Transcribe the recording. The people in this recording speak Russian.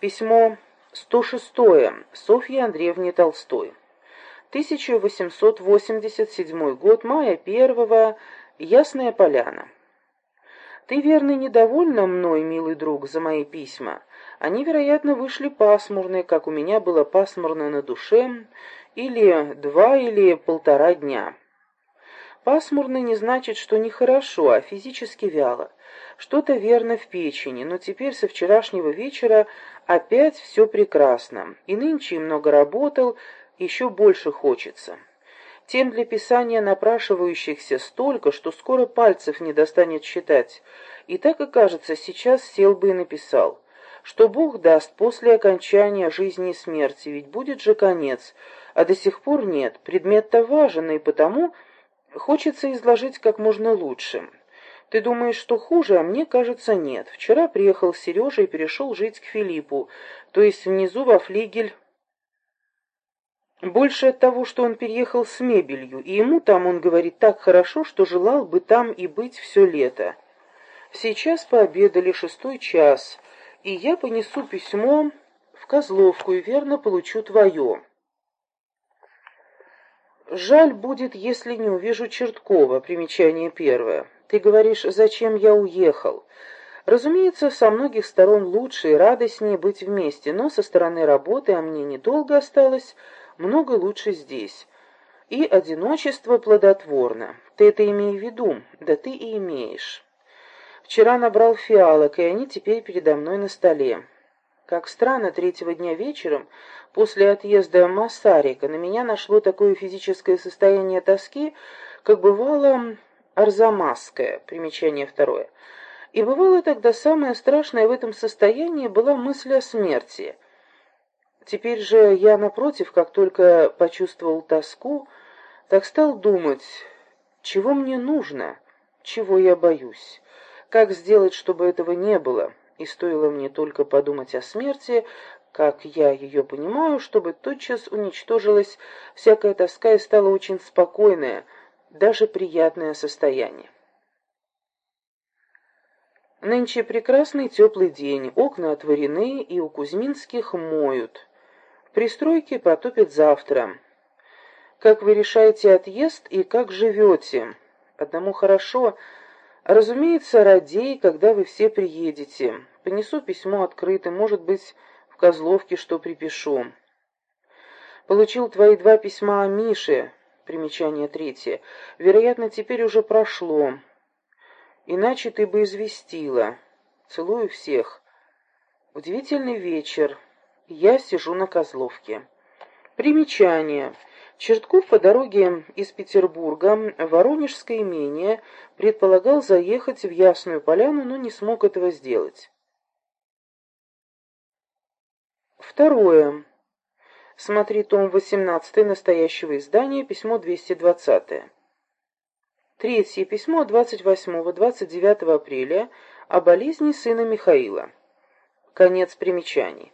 Письмо 106 Софье Андреевне Толстой. 1887 год, мая 1 Ясная Поляна. Ты, верно, недовольна мной, милый друг, за мои письма. Они, вероятно, вышли пасмурные, как у меня было пасмурно на душе, или два, или полтора дня. Пасмурно не значит, что нехорошо, а физически вяло. Что-то верно в печени, но теперь со вчерашнего вечера опять все прекрасно. И нынче много работал, еще больше хочется. Тем для писания напрашивающихся столько, что скоро пальцев не достанет считать. И так и кажется, сейчас сел бы и написал. Что Бог даст после окончания жизни и смерти, ведь будет же конец, а до сих пор нет. Предмет-то важен, и потому хочется изложить как можно лучше. Ты думаешь, что хуже, а мне кажется, нет. Вчера приехал Сережа и перешел жить к Филиппу, то есть внизу во флигель больше от того, что он переехал с мебелью, и ему там, он говорит, так хорошо, что желал бы там и быть все лето. Сейчас пообедали шестой час, и я понесу письмо в Козловку и верно получу твое. Жаль будет, если не увижу Черткова, примечание первое. Ты говоришь, зачем я уехал? Разумеется, со многих сторон лучше и радостнее быть вместе, но со стороны работы, а мне недолго осталось, много лучше здесь. И одиночество плодотворно. Ты это имей в виду, да ты и имеешь. Вчера набрал фиалок, и они теперь передо мной на столе. Как странно, третьего дня вечером, после отъезда Массарика, на меня нашло такое физическое состояние тоски, как бывало арзамасское, примечание второе. И бывало тогда самое страшное в этом состоянии была мысль о смерти — Теперь же я, напротив, как только почувствовал тоску, так стал думать, чего мне нужно, чего я боюсь, как сделать, чтобы этого не было, и стоило мне только подумать о смерти, как я ее понимаю, чтобы тотчас уничтожилась всякая тоска и стало очень спокойное, даже приятное состояние. Нынче прекрасный теплый день, окна отворены, и у Кузьминских моют. Пристройки потопят завтра. Как вы решаете отъезд и как живете? Одному хорошо. Разумеется, радей, когда вы все приедете. Понесу письмо открытым, может быть, в Козловке что припишу. Получил твои два письма о Мише. Примечание третье. Вероятно, теперь уже прошло. Иначе ты бы известила. Целую всех. Удивительный вечер. Я сижу на Козловке. Примечание. Чертков по дороге из Петербурга в Воронежское имение предполагал заехать в Ясную Поляну, но не смог этого сделать. Второе. Смотри том 18 настоящего издания, письмо 220. Третье письмо 28-29 апреля о болезни сына Михаила. Конец примечаний.